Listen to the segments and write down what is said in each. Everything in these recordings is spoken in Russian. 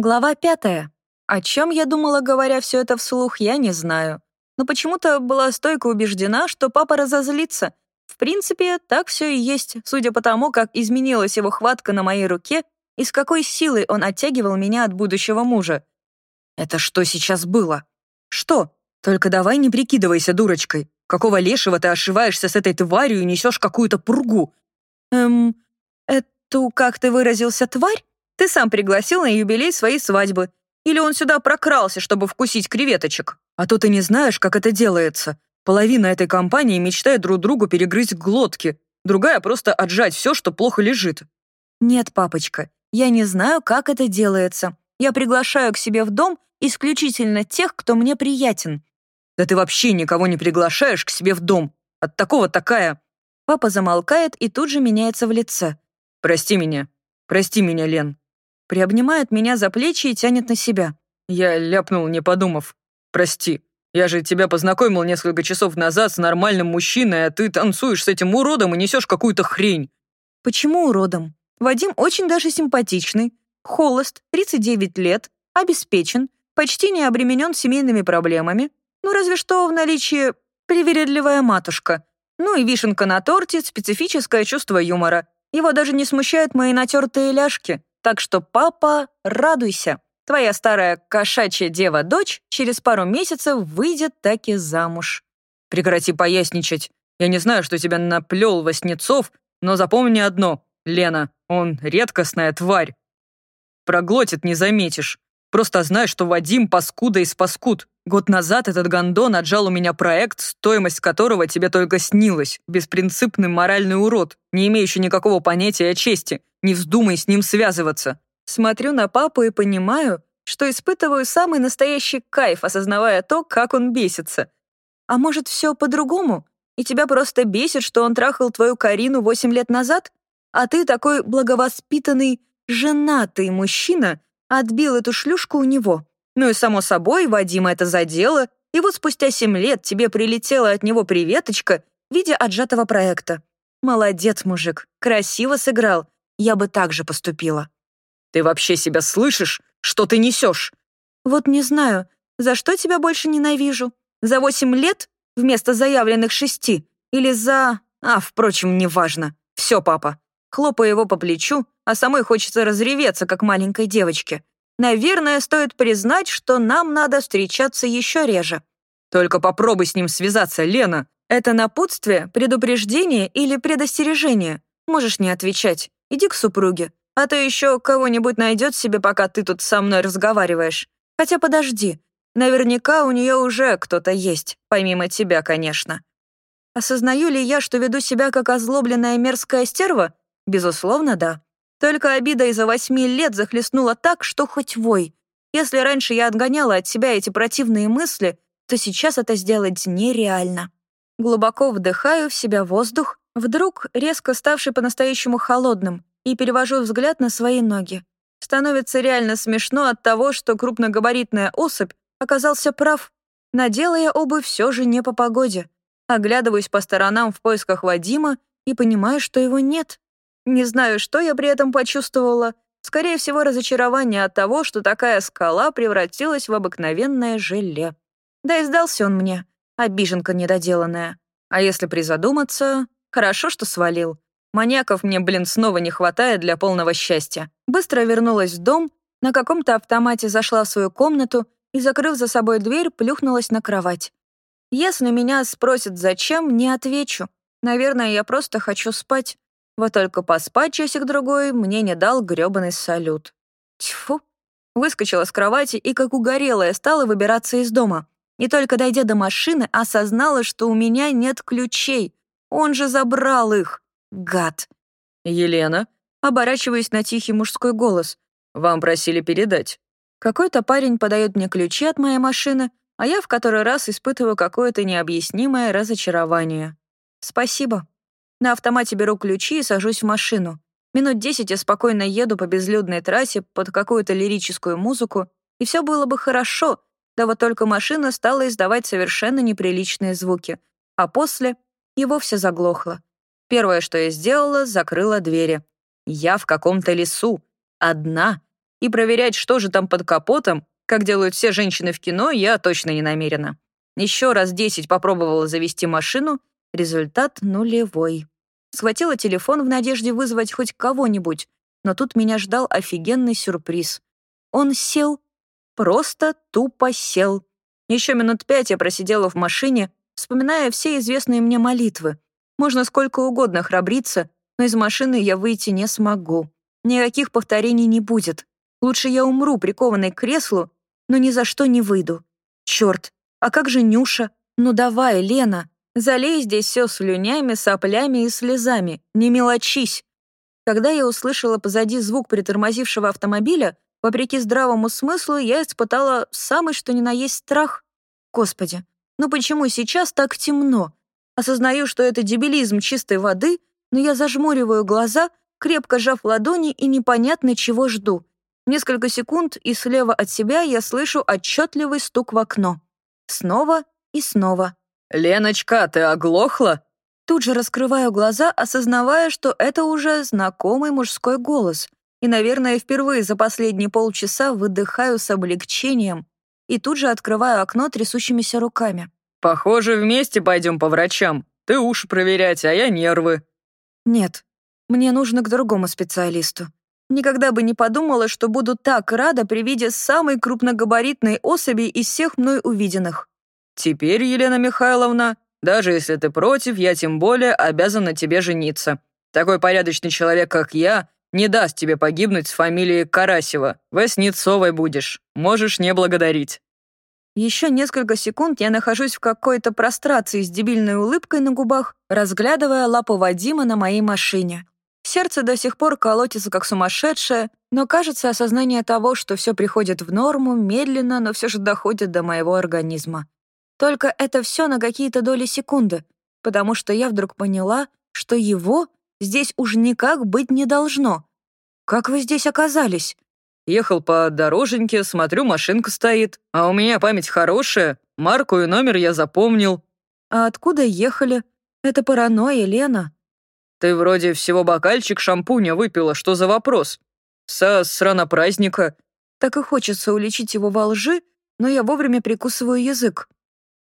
Глава пятая. О чем я думала, говоря все это вслух, я не знаю. Но почему-то была стойко убеждена, что папа разозлится. В принципе, так все и есть, судя по тому, как изменилась его хватка на моей руке и с какой силой он оттягивал меня от будущего мужа. «Это что сейчас было?» «Что? Только давай не прикидывайся дурочкой. Какого лешего ты ошиваешься с этой тварью и несешь какую-то пургу?» «Эм, эту, как ты выразился, тварь?» Ты сам пригласил на юбилей своей свадьбы. Или он сюда прокрался, чтобы вкусить креветочек? А то ты не знаешь, как это делается. Половина этой компании мечтает друг другу перегрызть глотки, другая просто отжать все, что плохо лежит. Нет, папочка, я не знаю, как это делается. Я приглашаю к себе в дом исключительно тех, кто мне приятен. Да ты вообще никого не приглашаешь к себе в дом. От такого такая... Папа замолкает и тут же меняется в лице. Прости меня. Прости меня, Лен приобнимает меня за плечи и тянет на себя. Я ляпнул, не подумав. «Прости, я же тебя познакомил несколько часов назад с нормальным мужчиной, а ты танцуешь с этим уродом и несешь какую-то хрень». «Почему уродом? Вадим очень даже симпатичный, холост, 39 лет, обеспечен, почти не обременен семейными проблемами, ну разве что в наличии привередливая матушка. Ну и вишенка на торте, специфическое чувство юмора. Его даже не смущают мои натертые ляжки. Так что, папа, радуйся. Твоя старая кошачья дева-дочь через пару месяцев выйдет таки замуж. Прекрати поясничать. Я не знаю, что тебя наплел Васнецов, но запомни одно. Лена, он редкостная тварь. Проглотит, не заметишь. Просто знай, что Вадим паскуда из паскуд. Год назад этот гондон отжал у меня проект, стоимость которого тебе только снилась. Беспринципный моральный урод, не имеющий никакого понятия о чести. Не вздумай с ним связываться. Смотрю на папу и понимаю, что испытываю самый настоящий кайф, осознавая то, как он бесится. А может, все по-другому? И тебя просто бесит, что он трахал твою Карину восемь лет назад? А ты такой благовоспитанный, женатый мужчина отбил эту шлюшку у него. Ну и, само собой, Вадима это задело, и вот спустя семь лет тебе прилетела от него приветочка в виде отжатого проекта. Молодец, мужик, красиво сыграл. Я бы так же поступила. Ты вообще себя слышишь? Что ты несешь? Вот не знаю, за что тебя больше ненавижу? За восемь лет вместо заявленных шести? Или за... А, впрочем, неважно. Все, папа. Хлопаю его по плечу, а самой хочется разреветься, как маленькой девочке. Наверное, стоит признать, что нам надо встречаться еще реже. Только попробуй с ним связаться, Лена. Это напутствие, предупреждение или предостережение? Можешь не отвечать. Иди к супруге. А то еще кого-нибудь найдет себе, пока ты тут со мной разговариваешь. Хотя подожди. Наверняка у нее уже кто-то есть, помимо тебя, конечно. Осознаю ли я, что веду себя как озлобленная мерзкая стерва? Безусловно, да. Только обида из-за восьми лет захлестнула так, что хоть вой. Если раньше я отгоняла от себя эти противные мысли, то сейчас это сделать нереально. Глубоко вдыхаю в себя воздух, вдруг резко ставший по-настоящему холодным, и перевожу взгляд на свои ноги. Становится реально смешно от того, что крупногабаритная особь оказался прав. Надела я обувь все же не по погоде. Оглядываюсь по сторонам в поисках Вадима и понимаю, что его нет. Не знаю, что я при этом почувствовала. Скорее всего, разочарование от того, что такая скала превратилась в обыкновенное желе. Да и сдался он мне обиженка недоделанная. А если призадуматься, хорошо, что свалил. Маньяков мне, блин, снова не хватает для полного счастья. Быстро вернулась в дом, на каком-то автомате зашла в свою комнату и, закрыв за собой дверь, плюхнулась на кровать. Если меня спросят, зачем, не отвечу. Наверное, я просто хочу спать. Вот только поспать часик-другой мне не дал грёбаный салют. Тьфу. Выскочила с кровати и, как угорелая, стала выбираться из дома. И только дойдя до машины, осознала, что у меня нет ключей. Он же забрал их. Гад. «Елена?» Оборачиваясь на тихий мужской голос. «Вам просили передать». Какой-то парень подает мне ключи от моей машины, а я в который раз испытываю какое-то необъяснимое разочарование. «Спасибо». На автомате беру ключи и сажусь в машину. Минут десять я спокойно еду по безлюдной трассе под какую-то лирическую музыку, и все было бы хорошо, да вот только машина стала издавать совершенно неприличные звуки, а после и вовсе заглохла. Первое, что я сделала, закрыла двери. Я в каком-то лесу. Одна. И проверять, что же там под капотом, как делают все женщины в кино, я точно не намерена. Еще раз десять попробовала завести машину, результат нулевой. Схватила телефон в надежде вызвать хоть кого-нибудь, но тут меня ждал офигенный сюрприз. Он сел, просто тупо сел. Еще минут пять я просидела в машине, вспоминая все известные мне молитвы. Можно сколько угодно храбриться, но из машины я выйти не смогу. Никаких повторений не будет. Лучше я умру, прикованной к креслу, но ни за что не выйду. Черт, а как же Нюша? Ну давай, Лена, залей здесь все слюнями, соплями и слезами, не мелочись. Когда я услышала позади звук притормозившего автомобиля, вопреки здравому смыслу, я испытала самый что ни на есть страх. Господи, ну почему сейчас так темно? Осознаю, что это дебилизм чистой воды, но я зажмуриваю глаза, крепко сжав ладони и непонятно чего жду. Несколько секунд, и слева от себя я слышу отчетливый стук в окно. Снова и снова. «Леночка, ты оглохла?» Тут же раскрываю глаза, осознавая, что это уже знакомый мужской голос. И, наверное, впервые за последние полчаса выдыхаю с облегчением и тут же открываю окно трясущимися руками. «Похоже, вместе пойдем по врачам. Ты уши проверять, а я нервы». «Нет, мне нужно к другому специалисту. Никогда бы не подумала, что буду так рада при виде самой крупногабаритной особи из всех мной увиденных. Теперь, Елена Михайловна, даже если ты против, я тем более обязана тебе жениться. Такой порядочный человек, как я, не даст тебе погибнуть с фамилией Карасева. Васнецовой будешь. Можешь не благодарить». Еще несколько секунд я нахожусь в какой-то прострации с дебильной улыбкой на губах, разглядывая лапу Вадима на моей машине. Сердце до сих пор колотится как сумасшедшее, но кажется осознание того, что все приходит в норму, медленно, но все же доходит до моего организма. Только это все на какие-то доли секунды, потому что я вдруг поняла, что его здесь уж никак быть не должно. Как вы здесь оказались? Ехал по дороженьке, смотрю, машинка стоит. А у меня память хорошая, марку и номер я запомнил. А откуда ехали? Это паранойя, Лена. Ты вроде всего бокальчик шампуня выпила, что за вопрос? Со срана праздника. Так и хочется уличить его во лжи, но я вовремя прикусываю язык.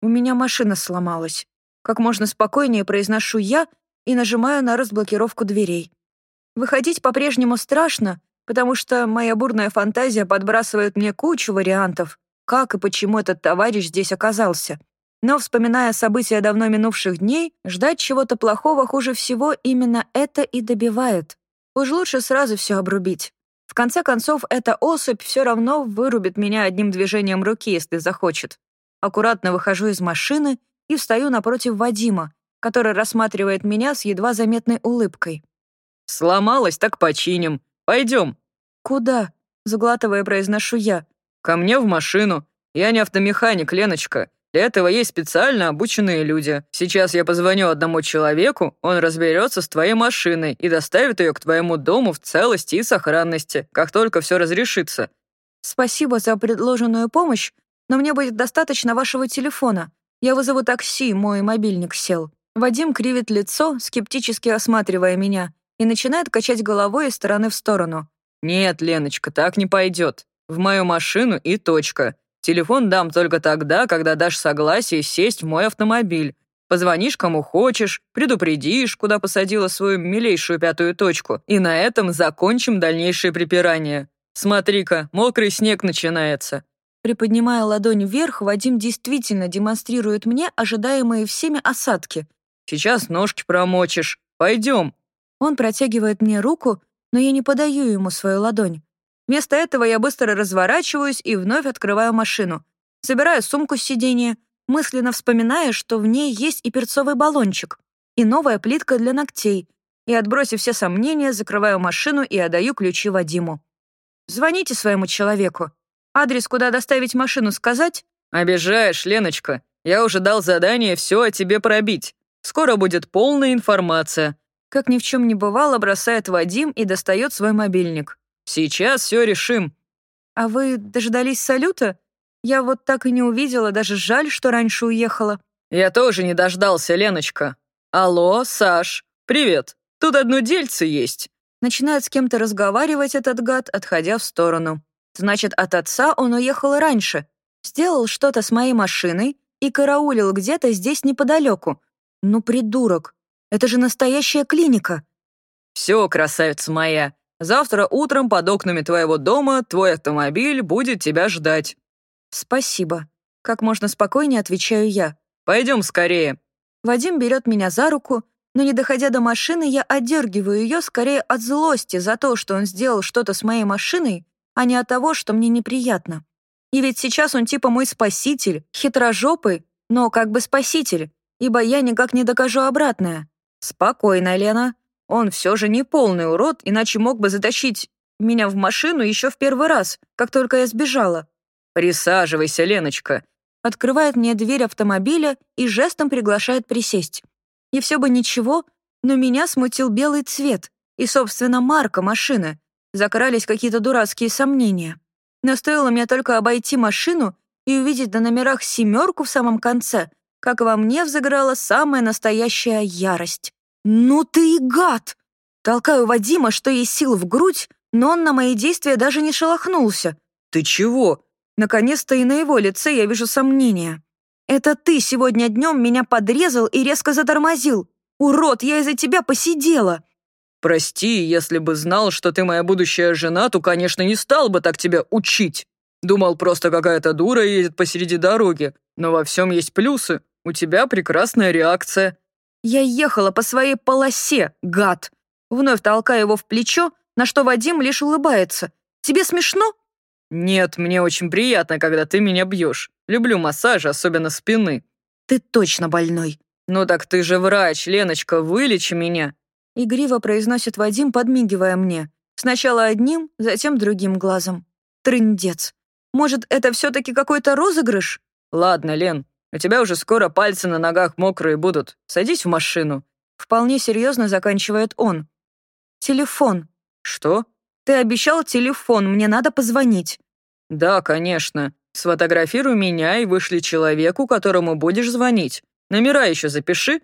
У меня машина сломалась. Как можно спокойнее произношу я и нажимаю на разблокировку дверей. Выходить по-прежнему страшно, потому что моя бурная фантазия подбрасывает мне кучу вариантов, как и почему этот товарищ здесь оказался. Но, вспоминая события давно минувших дней, ждать чего-то плохого хуже всего именно это и добивает. Уж лучше сразу все обрубить. В конце концов, эта особь все равно вырубит меня одним движением руки, если захочет. Аккуратно выхожу из машины и встаю напротив Вадима, который рассматривает меня с едва заметной улыбкой. «Сломалась, так починим. Пойдем». «Куда?» — заглатывая, произношу я. «Ко мне в машину. Я не автомеханик, Леночка. Для этого есть специально обученные люди. Сейчас я позвоню одному человеку, он разберется с твоей машиной и доставит ее к твоему дому в целости и сохранности, как только все разрешится». «Спасибо за предложенную помощь, но мне будет достаточно вашего телефона. Я вызову такси, мой мобильник сел». Вадим кривит лицо, скептически осматривая меня, и начинает качать головой из стороны в сторону. «Нет, Леночка, так не пойдет. В мою машину и точка. Телефон дам только тогда, когда дашь согласие сесть в мой автомобиль. Позвонишь кому хочешь, предупредишь, куда посадила свою милейшую пятую точку, и на этом закончим дальнейшее припирание. Смотри-ка, мокрый снег начинается». Приподнимая ладонь вверх, Вадим действительно демонстрирует мне ожидаемые всеми осадки. «Сейчас ножки промочишь. Пойдем». Он протягивает мне руку, но я не подаю ему свою ладонь. Вместо этого я быстро разворачиваюсь и вновь открываю машину. Собираю сумку с сиденья, мысленно вспоминая, что в ней есть и перцовый баллончик, и новая плитка для ногтей, и, отбросив все сомнения, закрываю машину и отдаю ключи Вадиму. «Звоните своему человеку. Адрес, куда доставить машину, сказать?» «Обижаешь, Леночка. Я уже дал задание все о тебе пробить. Скоро будет полная информация». Как ни в чем не бывало, бросает Вадим и достает свой мобильник. Сейчас все решим». «А вы дождались салюта? Я вот так и не увидела, даже жаль, что раньше уехала». «Я тоже не дождался, Леночка. Алло, Саш, привет. Тут одно дельце есть. Начинает с кем-то разговаривать этот гад, отходя в сторону. Значит, от отца он уехал раньше. Сделал что-то с моей машиной и караулил где-то здесь неподалеку. Ну, придурок. Это же настоящая клиника. Все, красавица моя. Завтра утром под окнами твоего дома твой автомобиль будет тебя ждать. Спасибо. Как можно спокойнее отвечаю я. Пойдем скорее. Вадим берет меня за руку, но не доходя до машины, я отдергиваю ее скорее от злости за то, что он сделал что-то с моей машиной, а не от того, что мне неприятно. И ведь сейчас он типа мой спаситель, хитрожопый, но как бы спаситель, ибо я никак не докажу обратное. Спокойно, Лена. Он все же не полный урод, иначе мог бы затащить меня в машину еще в первый раз, как только я сбежала. «Присаживайся, Леночка», открывает мне дверь автомобиля и жестом приглашает присесть. И все бы ничего, но меня смутил белый цвет и, собственно, марка машины. Закрались какие-то дурацкие сомнения. Но стоило мне только обойти машину и увидеть на номерах семерку в самом конце, как во мне взыграла самая настоящая ярость. «Ну ты и гад!» Толкаю Вадима, что есть сил в грудь, но он на мои действия даже не шелохнулся. «Ты чего?» Наконец-то и на его лице я вижу сомнения. Это ты сегодня днем меня подрезал и резко затормозил. Урод, я из-за тебя посидела. Прости, если бы знал, что ты моя будущая жена, то, конечно, не стал бы так тебя учить. Думал, просто какая-то дура едет посреди дороги. Но во всем есть плюсы. У тебя прекрасная реакция. Я ехала по своей полосе, гад. Вновь толкаю его в плечо, на что Вадим лишь улыбается. Тебе смешно? Нет, мне очень приятно, когда ты меня бьешь. Люблю массаж, особенно спины». «Ты точно больной». «Ну так ты же врач, Леночка, вылечи меня». Игриво произносит Вадим, подмигивая мне. Сначала одним, затем другим глазом. Трындец. Может, это все таки какой-то розыгрыш? Ладно, Лен, у тебя уже скоро пальцы на ногах мокрые будут. Садись в машину. Вполне серьезно заканчивает он. Телефон. Что? Ты обещал телефон, мне надо позвонить. Да, конечно. Сфотографируй меня и вышли человеку, которому будешь звонить. Номера еще запиши».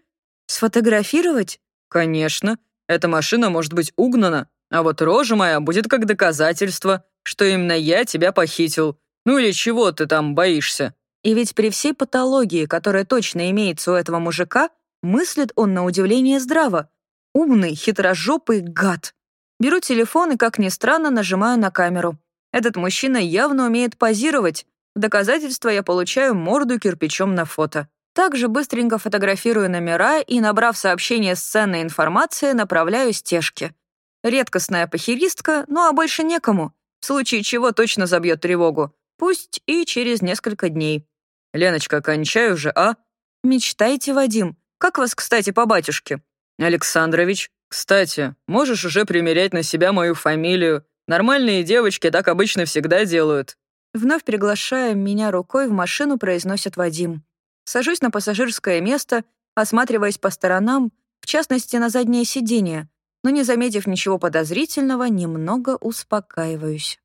«Сфотографировать?» «Конечно. Эта машина может быть угнана, а вот рожа моя будет как доказательство, что именно я тебя похитил. Ну или чего ты там боишься?» И ведь при всей патологии, которая точно имеется у этого мужика, мыслит он на удивление здраво. Умный, хитрожопый гад. Беру телефон и, как ни странно, нажимаю на камеру. Этот мужчина явно умеет позировать, в доказательство я получаю морду кирпичом на фото. Также быстренько фотографирую номера и, набрав сообщение с ценной информацией, направляю стежки. Редкостная похеристка, ну а больше некому. В случае чего точно забьет тревогу. Пусть и через несколько дней. «Леночка, кончай уже, а?» «Мечтайте, Вадим. Как вас, кстати, по батюшке?» «Александрович. Кстати, можешь уже примерять на себя мою фамилию. Нормальные девочки так обычно всегда делают. Вновь приглашая меня рукой в машину, произносит Вадим. Сажусь на пассажирское место, осматриваясь по сторонам, в частности, на заднее сиденье, но, не заметив ничего подозрительного, немного успокаиваюсь.